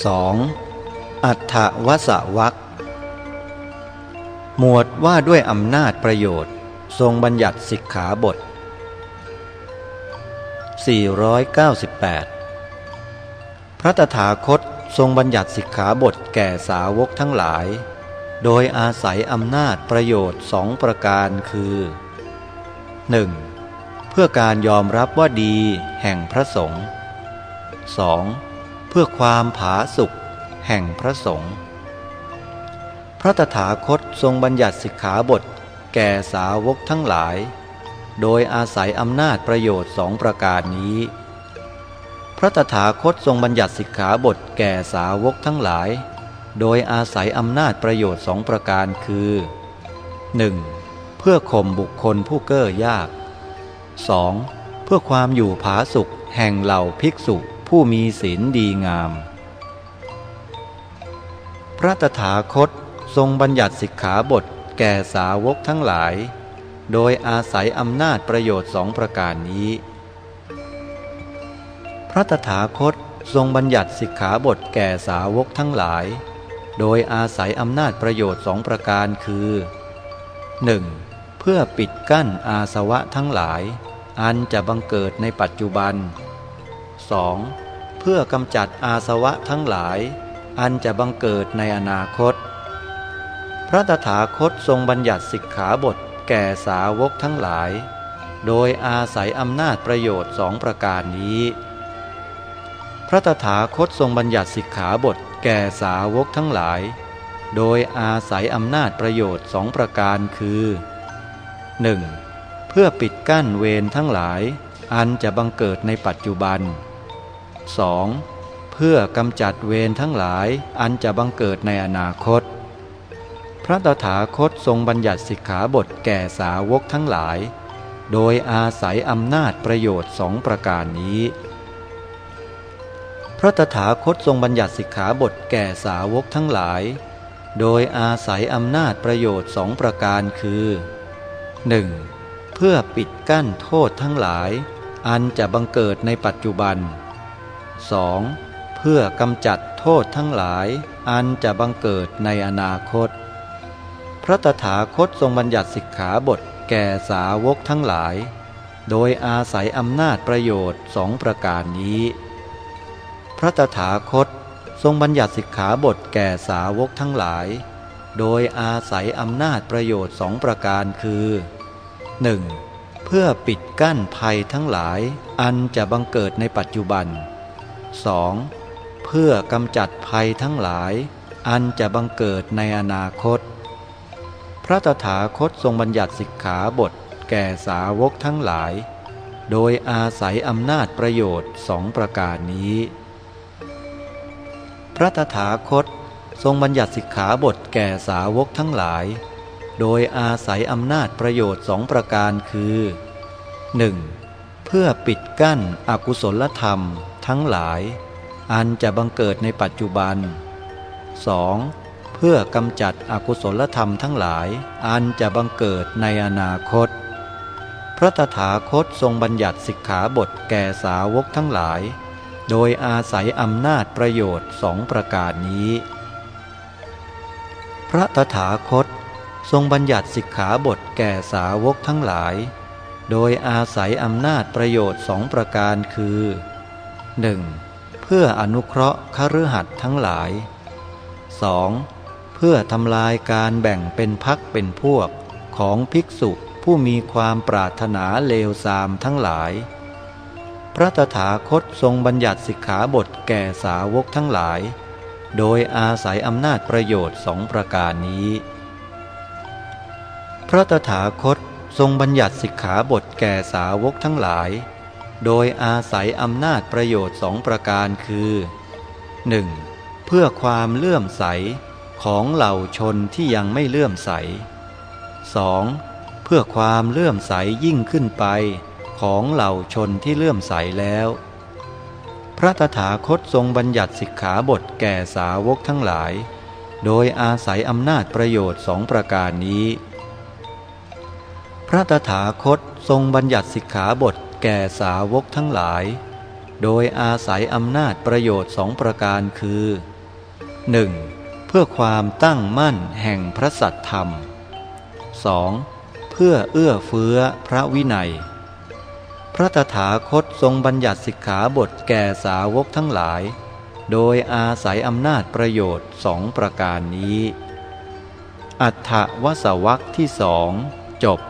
2. อัฏฐวสวักหมวดว่าด้วยอำนาจประโยชน์ ทรงบัญญัติสิกขาบท 498 พระตถาคตทรงบัญญัติสิกขาบทแก่สาวกทั้งหลาย โดยอาศัยอำนาจประโยชน์สองประการคือ 1. เพื่อการยอมรับว่าดีแห่งพระสงฆ์ 2. เพื่อความผาสุกแห่งพระสงฆ์พระตถาคตทรงบัญญัติสิกขาบทแก่สาวกทั้งหลาย โดยอาศัยอำนาจประโยชน์สองประการนี้ พระตถาคตทรงบัญญัติสิกขาบทแก่สาวกทั้งหลาย โดยอาศัยอำนาจประโยชน์สองประการคือ 1. เพื่อข่มบุคคลผู้เก้อยาก 2. เพื่อความอยู่ผาสุกแห่งเหล่าภิกษุ ผู้มีศีลดีงาม พระตถาคตทรงบัญญัติสิกขาบทแก่สาวกทั้งหลาย โดยอาศัยอำนาจประโยชน์สองประการนี้ พระตถาคตทรงบัญญัติสิกขาบทแก่สาวกทั้งหลาย โดยอาศัยอำนาจประโยชน์สองประการคือ 1. เพื่อปิดกั้นอาสวะทั้งหลาย อันจะบังเกิดในปัจจุบัน 2. เพื่อกำจัดอาสวะทั้งหลาย อันจะบังเกิดในอนาคต พระตถาคตทรงบัญญัติสิกขาบทแก่สาวกทั้งหลาย โดยอาศัยอำนาจประโยชน์สองประการนี้ พระตถาคตทรงบัญญัติสิกขาบทแก่สาวกทั้งหลาย โดยอาศัยอำนาจประโยชน์สองประการคือ 1. เพื่อปิดกั้นเวรทั้งหลาย อันจะบังเกิดในปัจจุบัน 2. เพื่อกำจัดเวรทั้งหลายอันจะบังเกิดในอนาคต พระตถาคตทรงบัญญัติสิกขาบทแก่สาวกทั้งหลาย โดยอาศัยอำนาจประโยชน์สองประการนี้ พระตถาคตทรงบัญญัติสิกขาบทแก่สาวกทั้งหลาย โดยอาศัยอำนาจประโยชน์สองประการคือ 1. เพื่อปิดกั้นโทษทั้งหลาย อันจะบังเกิดในปัจจุบัน 2. เพื่อกำจัดโทษทั้งหลาย อันจะบังเกิดในอนาคต พระตถาคตทรงบัญญัติสิกขาบทแก่สาวกทั้งหลาย โดยอาศัยอำนาจประโยชน์สองประการนี้ พระตถาคตทรงบัญญัติสิกขาบทแก่สาวกทั้งหลาย โดยอาศัยอำนาจประโยชน์สองประการคือ 1. เพื่อปิดกั้นภัยทั้งหลายอันจะบังเกิดในปัจจุบัน 2. เพื่อกำจัดภัยทั้งหลาย อันจะบังเกิดในอนาคต พระตถาคตทรงบัญญัติสิกขาบท แก่สาวกทั้งหลาย โดยอาศัยอำนาจประโยชน์สองประการนี้ พระตถาคตทรงบัญญัติสิกขาบทแก่สาวกทั้งหลาย โดยอาศัยอำนาจประโยชน์สองประการคือ 1. เพื่อปิดกั้นอกุศลธรรม ทั้งหลาย อันจะบังเกิดในปัจจุบัน 2. เพื่อกำจัดอกุศลธรรมทั้งหลาย อันจะบังเกิดในอนาคต พระตถาคตทรงบัญญัติสิกขาบทแก่สาวกทั้งหลาย โดยอาศัยอำนาจประโยชน์สองประการนี้ พระตถาคตทรงบัญญัติสิกขาบทแก่สาวกทั้งหลาย โดยอาศัยอำนาจประโยชน์สองประการคือ 1. เพื่ออนุเคราะห์คฤหัสถ์ทั้งหลาย 2. เพื่อทำลายการแบ่งเป็นพักเป็นพวกของภิกษุผู้มีความปรารถนาเลวทรามทั้งหลาย พระตถาคตทรงบัญญัติสิกขาบทแก่สาวกทั้งหลาย โดยอาศัยอำนาจประโยชน์สองประการนี้ พระตถาคตทรงบัญญัติสิกขาบทแก่สาวกทั้งหลาย โดยอาศัยอำนาจประโยชน์สองประการคือ 1. เพื่อความเลื่อมใสของเหล่าชนที่ยังไม่เลื่อมใส 2. เพื่อความเลื่อมใสยิ่งขึ้นไปของเหล่าชนที่เลื่อมใสแล้ว พระตถาคตทรงบัญญัติสิกขาบทแก่สาวกทั้งหลาย โดยอาศัยอำนาจประโยชน์สองประการนี้ พระตถาคตทรงบัญญัติสิกขาบท แก่สาวกทั้งหลาย โดยอาศัยอำนาจประโยชน์สองประการคือ 1. เพื่อความตั้งมั่นแห่งพระสัตธรรม 2. เพื่อเอื้อเฟื้อพระวินัย พระตถาคตทรงบัญญัติสิกขาบทแก่สาวกทั้งหลาย โดยอาศัยอำนาจประโยชน์สองประการนี้ อัฏฐวสวักที่สองจบ